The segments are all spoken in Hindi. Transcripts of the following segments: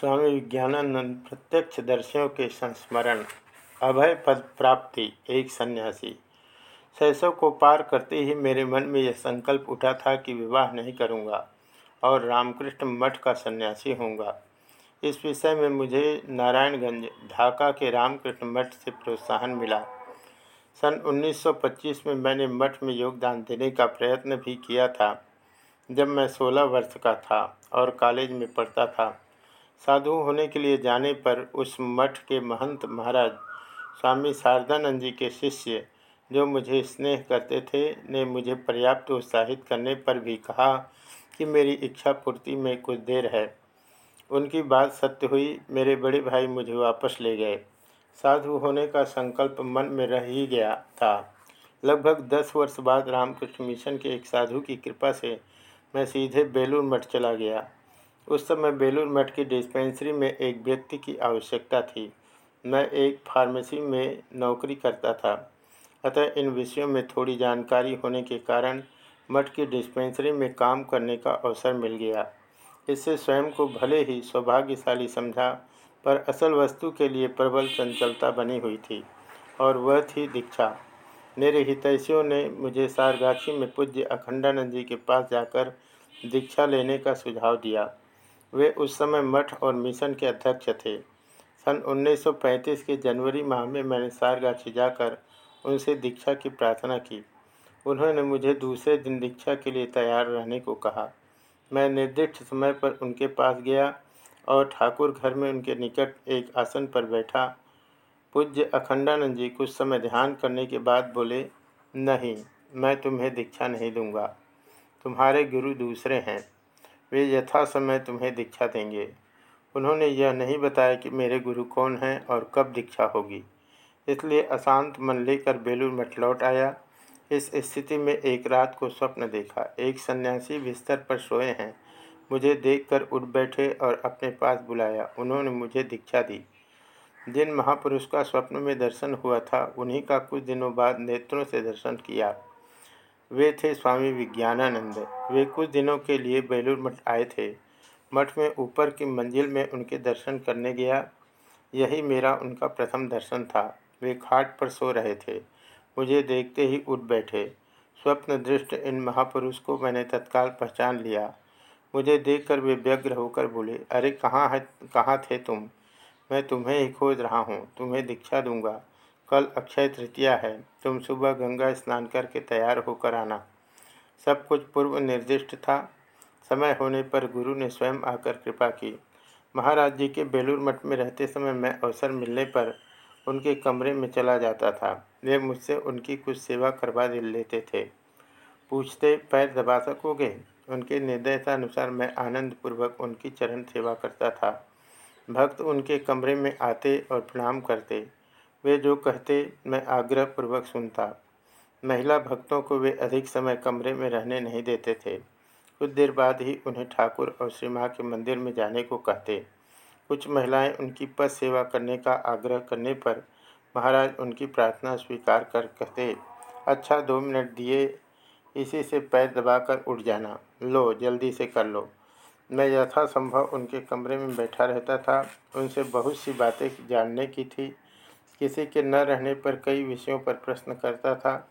स्वामी विज्ञानानंद प्रत्यक्ष दर्शियों के संस्मरण, अभय पद प्राप्ति, एक सन्यासी। शैशव को पार करते ही मेरे मन में यह संकल्प उठा था कि विवाह नहीं करूँगा और रामकृष्ण मठ का सन्यासी होऊँगा। इस विषय में मुझे नारायणगंज, ढाका के रामकृष्ण मठ से प्रोत्साहन मिला। सन 1925 में मैंने मठ में योगदान देने का प्रयत्न भी किया था, जब मैं 16 वर्ष का था और कॉलेज में पढ़ता था। साधु होने के लिए जाने पर उस मठ के महंत महाराज स्वामी शारदानंद जी के शिष्य जो मुझे स्नेह करते थे, ने मुझे पर्याप्त उत्साहित करने पर भी कहा कि मेरी इच्छा पूर्ति में कुछ देर है। उनकी बात सत्य हुई, मेरे बड़े भाई मुझे वापस ले गए। साधु होने का संकल्प मन में रह ही गया था। लगभग दस वर्ष बाद रामकृष्ण मिशन के एक साधु की कृपा से मैं सीधे बेलूर मठ चला गया। उस समय बेलूर मठ की डिस्पेंसरी में एक व्यक्ति की आवश्यकता थी। मैं एक फार्मेसी में नौकरी करता था। अतः इन विषयों में थोड़ी जानकारी होने के कारण मठ की डिस्पेंसरी में काम करने का अवसर मिल गया। इससे स्वयं को भले ही सौभाग्यशाली समझा, पर असल वस्तु के लिए प्रबल चंचलता बनी हुई थी और वह थी दीक्षा। मेरे हितैषियों ने मुझे सारगाछी में पूज्य अखंडानंद जी के पास जाकर दीक्षा लेने का सुझाव दिया। वे उस समय मठ और मिशन के अध्यक्ष थे। सन 1935 के जनवरी माह में मैंने सारगाछी जाकर उनसे दीक्षा की प्रार्थना की। उन्होंने मुझे दूसरे दिन दीक्षा के लिए तैयार रहने को कहा। मैं निर्दिष्ट समय पर उनके पास गया और ठाकुर घर में उनके निकट एक आसन पर बैठा। पूज्य अखंडानंद जी कुछ समय ध्यान करने के बाद बोले, नहीं, मैं तुम्हें दीक्षा नहीं दूँगा। तुम्हारे गुरु दूसरे हैं। वे यथा समय तुम्हें दीक्षा देंगे। उन्होंने यह नहीं बताया कि मेरे गुरु कौन हैं और कब दीक्षा होगी। इसलिए अशांत मन लेकर बेलूर मठ लौट आया। इस स्थिति में एक रात को स्वप्न देखा। एक सन्यासी बिस्तर पर सोए हैं। मुझे देखकर उठ बैठे और अपने पास बुलाया। उन्होंने मुझे दीक्षा दी। जिन महापुरुष का स्वप्न में दर्शन हुआ था। उन्हीं का कुछ दिनों बाद नेत्रों से दर्शन किया। वे थे स्वामी विज्ञानानंद। वे कुछ दिनों के लिए बेलूर मठ आए थे। मठ में ऊपर की मंजिल में उनके दर्शन करने गया। यही मेरा उनका प्रथम दर्शन था। वे खाट पर सो रहे थे। मुझे देखते ही उठ बैठे। स्वप्न दृष्ट इन महापुरुष को मैंने तत्काल पहचान लिया। मुझे देखकर वे व्यग्र होकर बोले, अरे कहाँ है, कहाँ थे तुम? मैं तुम्हें ही खोज रहा हूँ। तुम्हें दीक्षा दूँगा। कल अक्षय तृतीया है, तुम सुबह गंगा स्नान करके तैयार होकर आना। सब कुछ पूर्व निर्दिष्ट था। समय होने पर गुरु ने स्वयं आकर कृपा की। महाराज जी के बेलूर मठ में रहते समय मैं अवसर मिलने पर उनके कमरे में चला जाता था। वे मुझसे उनकी कुछ सेवा करवा लेते थे। पूछते, पैर दबा सकोगे? उनके निर्देशानुसार मैं आनंद पूर्वक उनकी चरण सेवा करता था। भक्त उनके कमरे में आते और प्रणाम करते। वे जो कहते, मैं आग्रहपूर्वक सुनता। महिला भक्तों को वे अधिक समय कमरे में रहने नहीं देते थे। कुछ देर बाद ही उन्हें ठाकुर और श्री माँ के मंदिर में जाने को कहते। कुछ महिलाएँ उनकी पद सेवा करने का आग्रह करने पर महाराज उनकी प्रार्थना स्वीकार कर कहते अच्छा दो मिनट दिए, इसी से पैर दबाकर उठ जाना। लो, जल्दी से कर लो। मैं यथासंभव उनके कमरे में बैठा रहता था। उनसे बहुत सी बातें जानने की थी। किसी के न रहने पर कई विषयों पर प्रश्न करता था।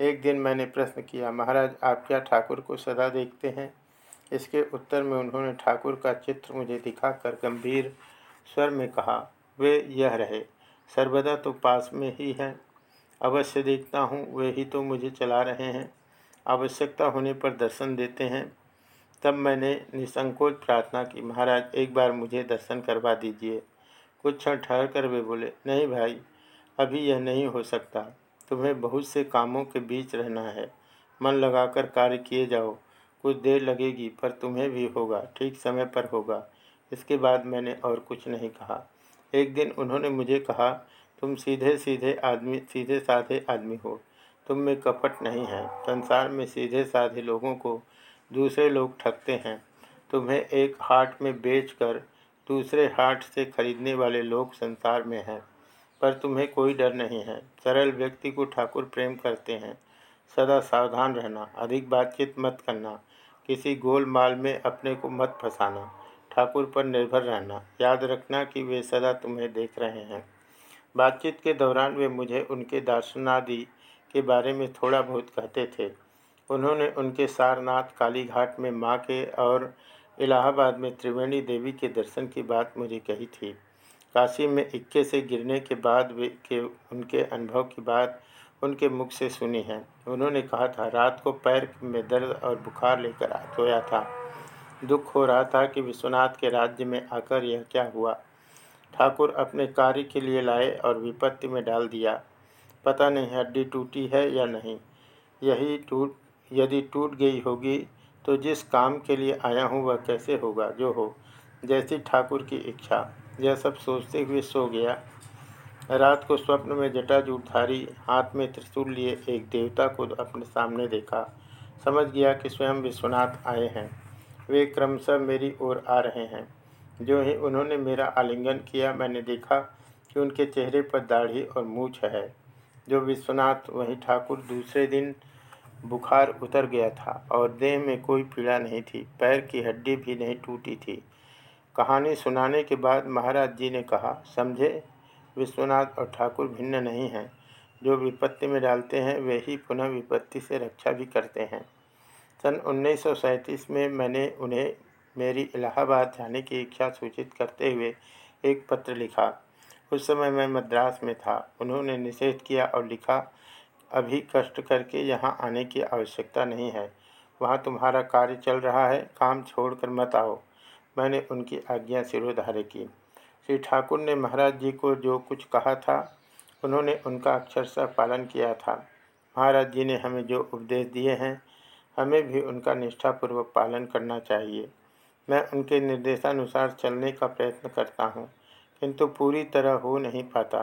एक दिन मैंने प्रश्न किया, महाराज, आप क्या ठाकुर को सदा देखते हैं? इसके उत्तर में उन्होंने ठाकुर का चित्र मुझे दिखाकर गंभीर स्वर में कहा, वे यह रहे, सर्वदा तो पास में ही हैं। अवश्य देखता हूँ, वे ही तो मुझे चला रहे हैं। आवश्यकता होने पर दर्शन देते हैं। तब मैंने निसंकोच प्रार्थना की, महाराज, एक बार मुझे दर्शन करवा दीजिए। कुछ क्षण ठहर कर वे बोले, नहीं भाई, अभी यह नहीं हो सकता। तुम्हें बहुत से कामों के बीच रहना है। मन लगाकर कार्य किए जाओ। कुछ देर लगेगी, पर तुम्हें भी होगा। ठीक समय पर होगा। इसके बाद मैंने और कुछ नहीं कहा। एक दिन उन्होंने मुझे कहा, तुम सीधे सीधे आदमी, सीधे साधे आदमी हो। तुम में कपट नहीं है। संसार में सीधे साधे लोगों को दूसरे लोग ठगते हैं। तुम्हें एक हाट में बेचकर दूसरे हाट से खरीदने वाले लोग संसार में हैं, पर तुम्हें कोई डर नहीं है। सरल व्यक्ति को ठाकुर प्रेम करते हैं। सदा सावधान रहना। अधिक बातचीत मत करना। किसी गोलमाल में अपने को मत फंसाना। ठाकुर पर निर्भर रहना। याद रखना कि वे सदा तुम्हें देख रहे हैं। बातचीत के दौरान वे मुझे उनके दर्शनादि के बारे में थोड़ा बहुत कहते थे। उन्होंने उनके सारनाथ काली घाट में माँ के और इलाहाबाद में त्रिवेणी देवी के दर्शन की बात मुझे कही थी। काशी में इक्के से गिरने के बाद वे के उनके अनुभव की बात उनके मुख से सुनी है। उन्होंने कहा था, रात को पैर में दर्द और बुखार लेकर सोया था। दुख हो रहा था कि विश्वनाथ के राज्य में आकर यह क्या हुआ। ठाकुर अपने कार्य के लिए लाए और विपत्ति में डाल दिया। पता नहीं हड्डी टूटी है या नहीं। यही टूट यदि टूट गई होगी तो जिस काम के लिए आया हूँ वह कैसे होगा, जो हो। जैसी ठाकुर की इच्छा, यह सब सोचते हुए सो गया। रात को स्वप्न में जटाजूटधारी हाथ में त्रिशूल लिए एक देवता को अपने सामने देखा। समझ गया कि स्वयं विश्वनाथ आए हैं। वे क्रमशः मेरी ओर आ रहे हैं। जो ही उन्होंने मेरा आलिंगन किया, मैंने देखा कि उनके चेहरे पर दाढ़ी और मूछ है। जो विश्वनाथ, वहीं ठाकुर दूसरे दिन बुखार उतर गया था और देह में कोई पीड़ा नहीं थी, पैर की हड्डी भी नहीं टूटी थी। कहानी सुनाने के बाद महाराज जी ने कहा, समझे? विश्वनाथ और ठाकुर भिन्न नहीं हैं। जो विपत्ति में डालते हैं, वे ही पुनः विपत्ति से रक्षा भी करते हैं। सन उन्नीस सौ सैंतीस में मैंने उन्हें मेरी इलाहाबाद जाने की इच्छा सूचित करते हुए एक पत्र लिखा। उस समय मैं मद्रास में था। उन्होंने निषेध किया और लिखा अभी कष्ट करके यहाँ आने की आवश्यकता नहीं है। वहाँ तुम्हारा कार्य चल रहा है, काम छोड़कर मत आओ। मैंने उनकी आज्ञा सिरोधार्य की। श्री ठाकुर ने महाराज जी को जो कुछ कहा था, उन्होंने उनका अक्षरशः पालन किया था। महाराज जी ने हमें जो उपदेश दिए हैं, हमें भी उनका निष्ठापूर्वक पालन करना चाहिए। मैं उनके निर्देशानुसार चलने का प्रयत्न करता हूँ, किंतु पूरी तरह हो नहीं पाता।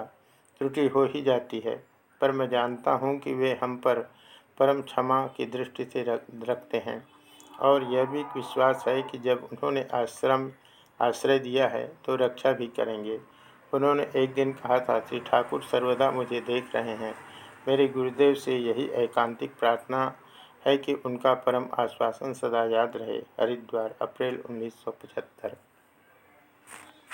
त्रुटि हो ही जाती है। पर मैं जानता हूँ कि वे हम पर परम क्षमा की दृष्टि से रख, रखते हैं। और यह भी विश्वास है कि जब उन्होंने आश्रम, आश्रय दिया है तो रक्षा भी करेंगे। उन्होंने एक दिन कहा था, श्री ठाकुर, सर्वदा मुझे देख रहे हैं। मेरे गुरुदेव से यही एकांतिक प्रार्थना है कि उनका परम आश्वासन सदा याद रहे। हरिद्वार, अप्रैल उन्नीस सौ पचहत्तर।